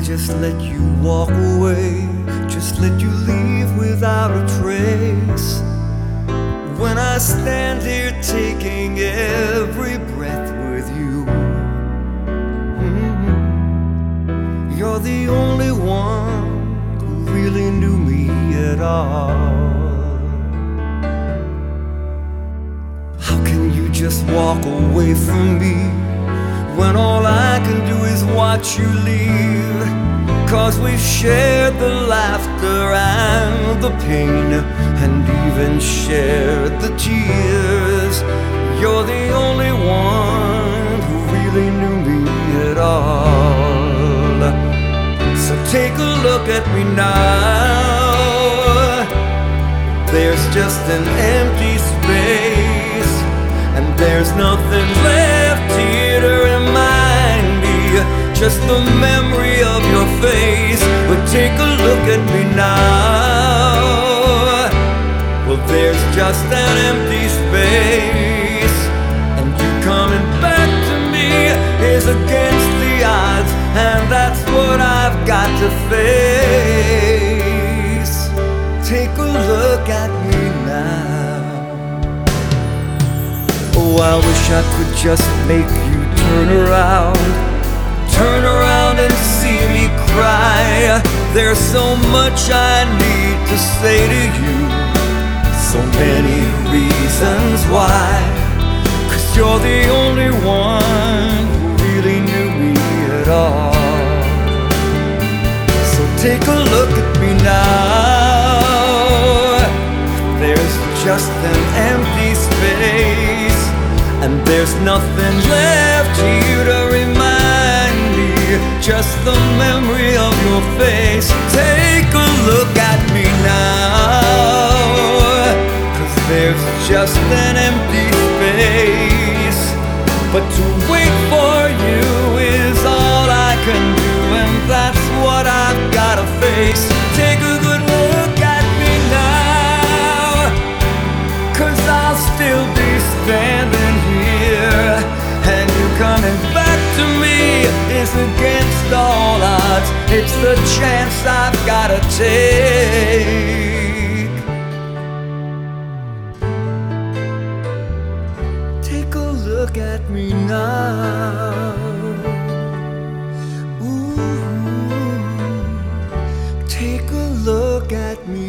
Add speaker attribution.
Speaker 1: just let you walk away, just let you leave without a trace. When I stand here taking every breath with you, Mhm. you're the only one who really knew me at all. How can you just walk away from me when all I can do watch you leave? Cause we've shared the laughter and the pain, and even shared the tears. You're the only one who really knew me at all. So take a look at me now. There's just an empty space, and there's nothing left here. Just the memory of your face. But take a look at me now. Well, there's just an empty space, and you coming back to me is against the odds, and that's what I've got to face. Take a look at me now. Oh, I wish I could just make you turn around. There's so much I need to say to you. So many reasons why. Cause you're the only one who really knew me at all. So take a look at me now. There's just an empty space, and there's nothing left here to remind me. Just the memory of your face. Just an empty space. But to wait for you is all I can do, and that's what I've gotta face. Take a good look at me now, cause I'll still be standing here, and you coming back to me is against all odds. It's the chance I've gotta take. at me now. Ooh, take a look at me.